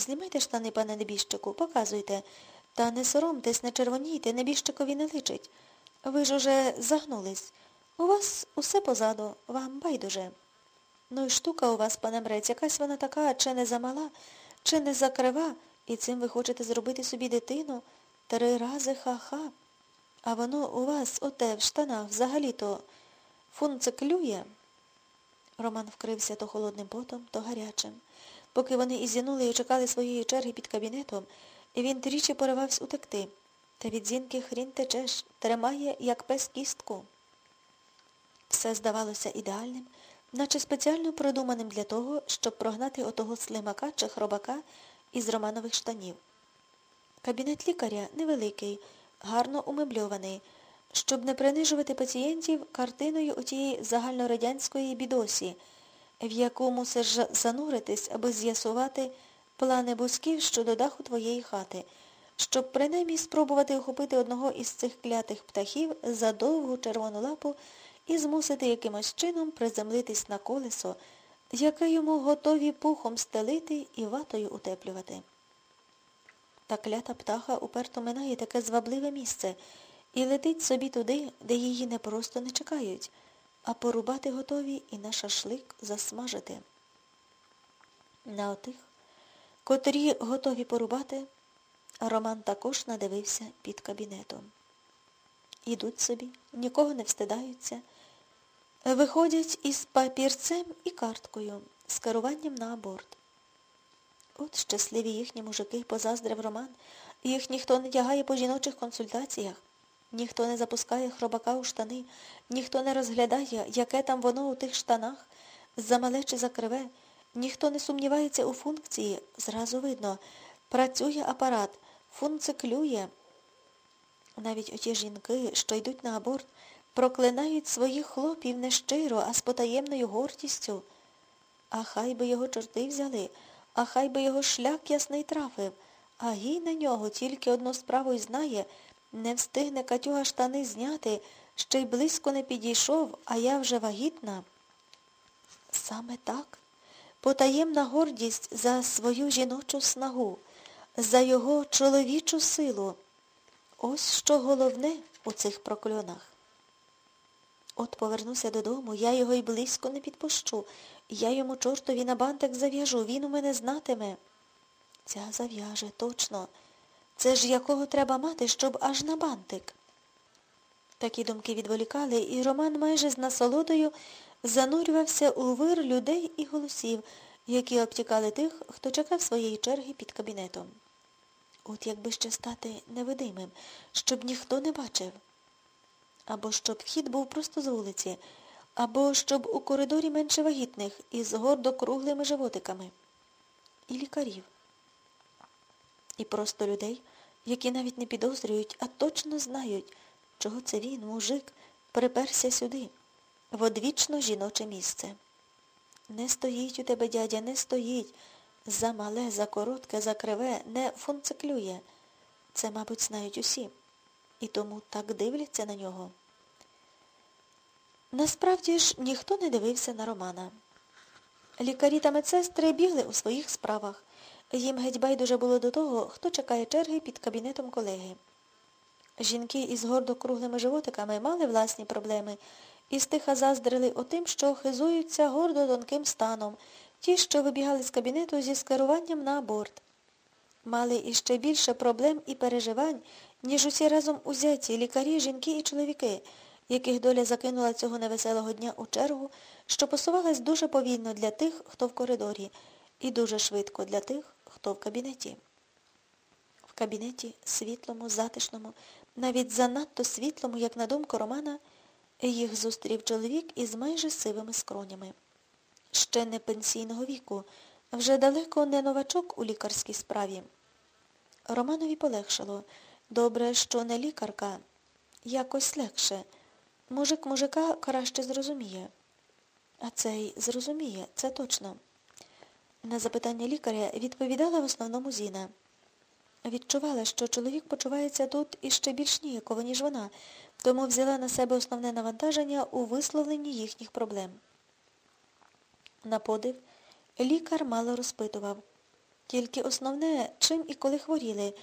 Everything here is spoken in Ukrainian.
Знімайте штани, пане небіжчику, показуйте. Та не соромтесь, не червонійте, небіжчикові не личить. Ви ж уже загнулись. У вас усе позаду, вам байдуже. Ну і штука у вас, пане мрець, якась вона така, чи не замала, чи не закрива, і цим ви хочете зробити собі дитину три рази ха-ха. А воно у вас, оте, в штанах, взагалі-то функциклює. Роман вкрився то холодним потом, то гарячим. Поки вони ізінули і чекали своєї черги під кабінетом, він тричі поривався утекти. Та від зінки хрін течеш, тримає, як пес кістку. Все здавалося ідеальним, наче спеціально продуманим для того, щоб прогнати отого слимака чи хробака із романових штанів. Кабінет лікаря невеликий, гарно умебльований, щоб не принижувати пацієнтів картиною отієї загальнорадянської бідосі, в яку мусиш зануритись, аби з'ясувати плани бузьків щодо даху твоєї хати, щоб принаймні спробувати охопити одного із цих клятих птахів за довгу червону лапу і змусити якимось чином приземлитись на колесо, яке йому готові пухом стелити і ватою утеплювати. Та клята птаха уперто минає таке звабливе місце і летить собі туди, де її не просто не чекають, а порубати готові і на шашлик засмажити. На отих, котрі готові порубати, Роман також надивився під кабінетом. Ідуть собі, нікого не встидаються, виходять із папірцем і карткою з керуванням на аборт. От щасливі їхні мужики позаздрив Роман, їх ніхто не тягає по жіночих консультаціях, ніхто не запускає хробака у штани, ніхто не розглядає, яке там воно у тих штанах, замале чи закриве, ніхто не сумнівається у функції, зразу видно, працює апарат, функциклює. Навіть оті жінки, що йдуть на аборт, проклинають своїх хлопів не щиро, а з потаємною гордістю. А хай би його чорти взяли, а хай би його шлях ясний трафив, а гій на нього тільки одну справу й знає, не встигне Катюга штани зняти, ще й близько не підійшов, а я вже вагітна. Саме так. Потаємна гордість за свою жіночу снагу, за його чоловічу силу. Ось що головне у цих прокльонах. От повернуся додому, я його й близько не підпущу. Я йому чортові на бантик зав'яжу, він у мене знатиме. Ця зав'яже, точно. Це ж якого треба мати, щоб аж на бантик. Такі думки відволікали, і Роман майже з насолодою занурювався у вир людей і голосів, які обтікали тих, хто чекав своєї черги під кабінетом. От якби ще стати невидимим, щоб ніхто не бачив. Або щоб вхід був просто з вулиці, або щоб у коридорі менше вагітних із гордо круглими животиками. І лікарів. І просто людей, які навіть не підозрюють, а точно знають, чого це він, мужик, приперся сюди, в одвічно жіноче місце. Не стоїть у тебе, дядя, не стоїть. За мале, за коротке, за криве не функциклює. Це, мабуть, знають усі. І тому так дивляться на нього. Насправді ж ніхто не дивився на Романа. Лікарі та медсестри бігли у своїх справах. Їм геть байдуже було до того, хто чекає черги під кабінетом колеги. Жінки із гордо круглими животиками мали власні проблеми і стиха заздрили отим, що хизуються гордо тонким станом, ті, що вибігали з кабінету зі скеруванням на аборт. Мали іще більше проблем і переживань, ніж усі разом узяті лікарі, жінки і чоловіки, яких доля закинула цього невеселого дня у чергу, що посувалась дуже повільно для тих, хто в коридорі, і дуже швидко для тих, хто в кабінеті. В кабінеті, світлому, затишному, навіть занадто світлому, як на думку Романа, їх зустрів чоловік із майже сивими скронями. Ще не пенсійного віку, вже далеко не новачок у лікарській справі. Романові полегшало. Добре, що не лікарка. Якось легше. Мужик мужика краще зрозуміє. А цей зрозуміє, це точно. На запитання лікаря відповідала в основному Зіна. Відчувала, що чоловік почувається тут іще більш ніяково, ніж вона, тому взяла на себе основне навантаження у висловленні їхніх проблем. На подив, лікар мало розпитував. Тільки основне, чим і коли хворіли,